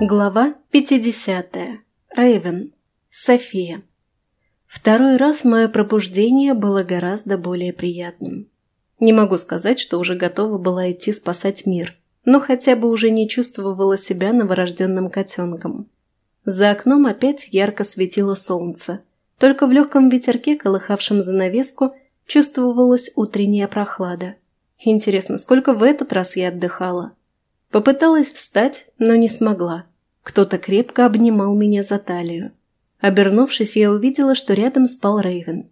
Глава 50. Рейвен. София. Второй раз мое пробуждение было гораздо более приятным. Не могу сказать, что уже готова была идти спасать мир, но хотя бы уже не чувствовала себя новорожденным котенком. За окном опять ярко светило солнце, только в легком ветерке, колыхавшем занавеску, чувствовалась утренняя прохлада. Интересно, сколько в этот раз я отдыхала? Попыталась встать, но не смогла. Кто-то крепко обнимал меня за талию. Обернувшись, я увидела, что рядом спал Рейвен.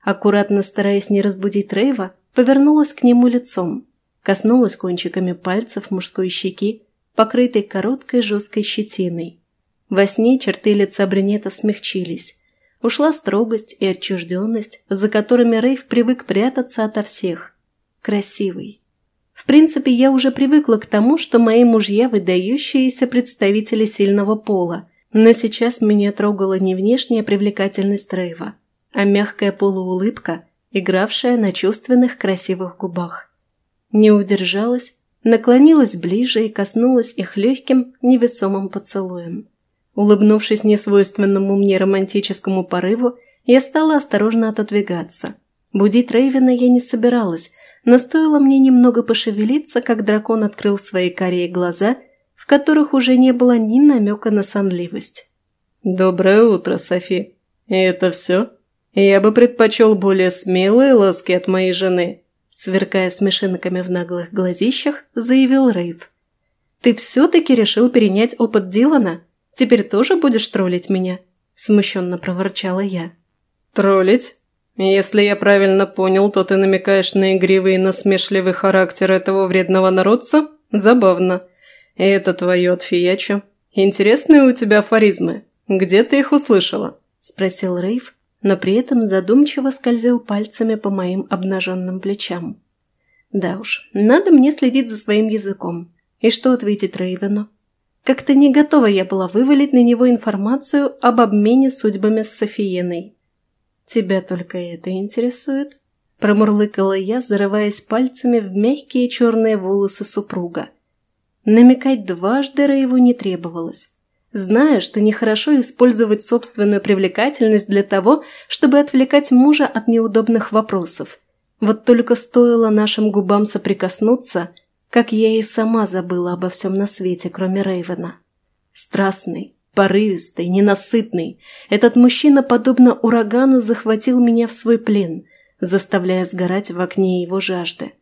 Аккуратно стараясь не разбудить Рейва, повернулась к нему лицом, коснулась кончиками пальцев мужской щеки, покрытой короткой жесткой щетиной. Во сне черты лица брюнета смягчились. Ушла строгость и отчужденность, за которыми Рейв привык прятаться ото всех. Красивый, в принципе, я уже привыкла к тому, что мои мужья – выдающиеся представители сильного пола, но сейчас меня трогала не внешняя привлекательность Рейва, а мягкая полуулыбка, игравшая на чувственных красивых губах. Не удержалась, наклонилась ближе и коснулась их легким, невесомым поцелуем. Улыбнувшись несвойственному мне романтическому порыву, я стала осторожно отодвигаться. Будить Рейвена я не собиралась, но стоило мне немного пошевелиться, как дракон открыл свои карие глаза, в которых уже не было ни намека на сонливость. «Доброе утро, Софи. И это все? Я бы предпочел более смелые ласки от моей жены», сверкая смешинками в наглых глазищах, заявил Рейв. «Ты все-таки решил перенять опыт Дилана? Теперь тоже будешь троллить меня?» смущенно проворчала я. «Троллить? «Если я правильно понял, то ты намекаешь на игривый и насмешливый характер этого вредного народца? Забавно. Это твое отфиячо. Интересные у тебя афоризмы. Где ты их услышала?» – спросил Рейв, но при этом задумчиво скользил пальцами по моим обнаженным плечам. «Да уж, надо мне следить за своим языком. И что ответить Рейвену?» Как-то не готова я была вывалить на него информацию об обмене судьбами с Софиеной. «Тебя только это интересует?» Промурлыкала я, зарываясь пальцами в мягкие черные волосы супруга. Намекать дважды Рейву не требовалось. Зная, что нехорошо использовать собственную привлекательность для того, чтобы отвлекать мужа от неудобных вопросов. Вот только стоило нашим губам соприкоснуться, как я и сама забыла обо всем на свете, кроме Рейвена. Страстный, порывистый, ненасытный. Этот мужчина, подобно урагану, захватил меня в свой плен, заставляя сгорать в окне его жажды.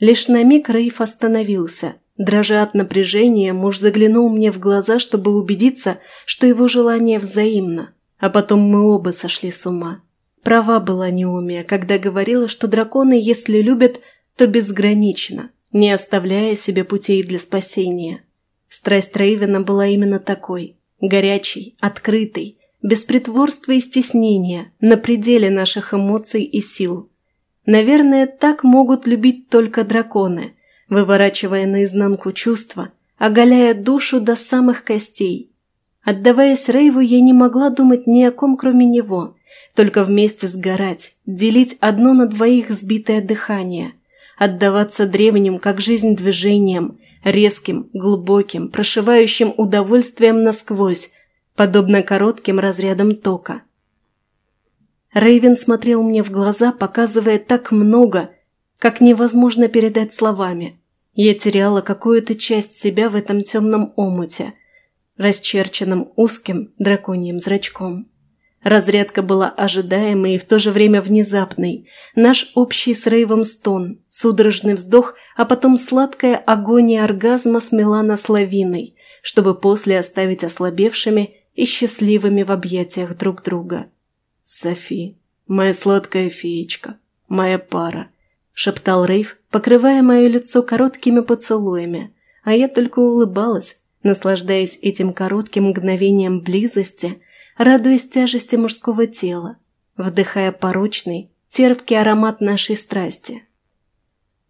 Лишь на миг Рейф остановился. Дрожа от напряжения, муж заглянул мне в глаза, чтобы убедиться, что его желание взаимно. А потом мы оба сошли с ума. Права была Неумия, когда говорила, что драконы, если любят, то безгранично, не оставляя себе путей для спасения. Страсть Рейвена была именно такой – Горячий, открытый, без притворства и стеснения, на пределе наших эмоций и сил. Наверное, так могут любить только драконы, выворачивая наизнанку чувства, оголяя душу до самых костей. Отдаваясь Рейву, я не могла думать ни о ком, кроме него, только вместе сгорать, делить одно на двоих сбитое дыхание, отдаваться древним, как жизнь движением, резким, глубоким, прошивающим удовольствием насквозь, подобно коротким разрядам тока. Рейвен смотрел мне в глаза, показывая так много, как невозможно передать словами. Я теряла какую-то часть себя в этом темном омуте, расчерченном узким драконьим зрачком. Разрядка была ожидаемой и в то же время внезапной. Наш общий с Рейвом стон, судорожный вздох, а потом сладкая агония оргазма смела нас лавиной, чтобы после оставить ослабевшими и счастливыми в объятиях друг друга. «Софи, моя сладкая феечка, моя пара», – шептал Рейв, покрывая мое лицо короткими поцелуями, а я только улыбалась, наслаждаясь этим коротким мгновением близости – радуясь тяжести мужского тела, вдыхая порочный, терпкий аромат нашей страсти.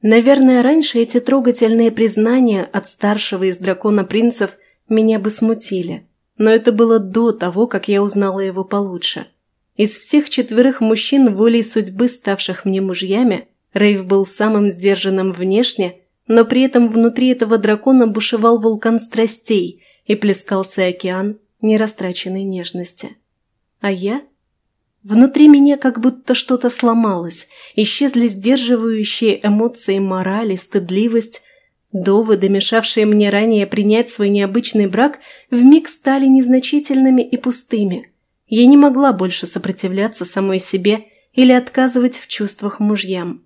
Наверное, раньше эти трогательные признания от старшего из дракона принцев меня бы смутили, но это было до того, как я узнала его получше. Из всех четверых мужчин, волей судьбы ставших мне мужьями, Рейв был самым сдержанным внешне, но при этом внутри этого дракона бушевал вулкан страстей и плескался океан нерастраченной нежности. А я? Внутри меня как будто что-то сломалось, исчезли сдерживающие эмоции морали, стыдливость, доводы, мешавшие мне ранее принять свой необычный брак, вмиг стали незначительными и пустыми. Я не могла больше сопротивляться самой себе или отказывать в чувствах мужьям.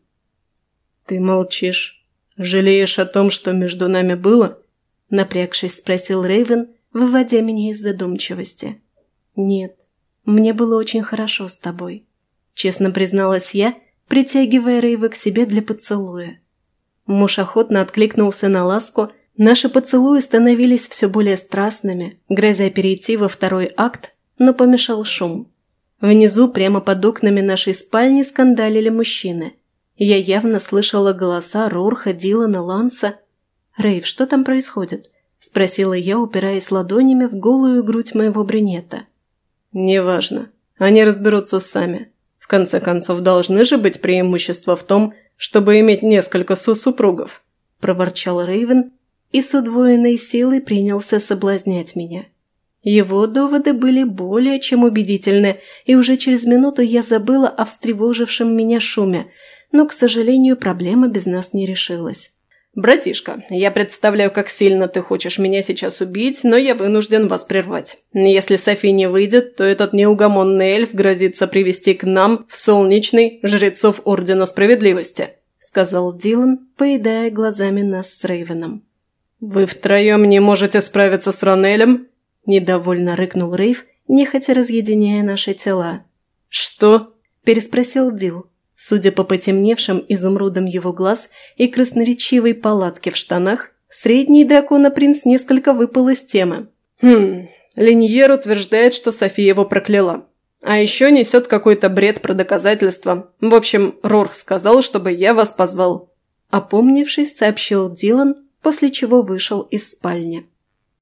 «Ты молчишь. Жалеешь о том, что между нами было?» Напрягшись, спросил Рейвен, выводя меня из задумчивости. «Нет, мне было очень хорошо с тобой», – честно призналась я, притягивая Рейва к себе для поцелуя. Муж охотно откликнулся на ласку, наши поцелуи становились все более страстными, грозя перейти во второй акт, но помешал шум. Внизу, прямо под окнами нашей спальни, скандалили мужчины. Я явно слышала голоса Рорха, Дилана, Ланса. «Рейв, что там происходит?» – спросила я, упираясь ладонями в голую грудь моего брюнета. «Неважно. Они разберутся сами. В конце концов, должны же быть преимущества в том, чтобы иметь несколько сосупругов», – проворчал Рейвен и с удвоенной силой принялся соблазнять меня. Его доводы были более чем убедительны, и уже через минуту я забыла о встревожившем меня шуме, но, к сожалению, проблема без нас не решилась. «Братишка, я представляю, как сильно ты хочешь меня сейчас убить, но я вынужден вас прервать. Если Софи не выйдет, то этот неугомонный эльф грозится привести к нам в солнечный жрецов Ордена Справедливости», сказал Дилан, поедая глазами нас с Рейвеном. «Вы втроем не можете справиться с Ранелем?» недовольно рыкнул Рейв, нехотя разъединяя наши тела. «Что?» – переспросил Дил. Судя по потемневшим изумрудам его глаз и красноречивой палатке в штанах, средний дракона-принц несколько выпал из темы. «Хм, Линьер утверждает, что София его прокляла. А еще несет какой-то бред про доказательства. В общем, Рорх сказал, чтобы я вас позвал». Опомнившись, сообщил Дилан, после чего вышел из спальни.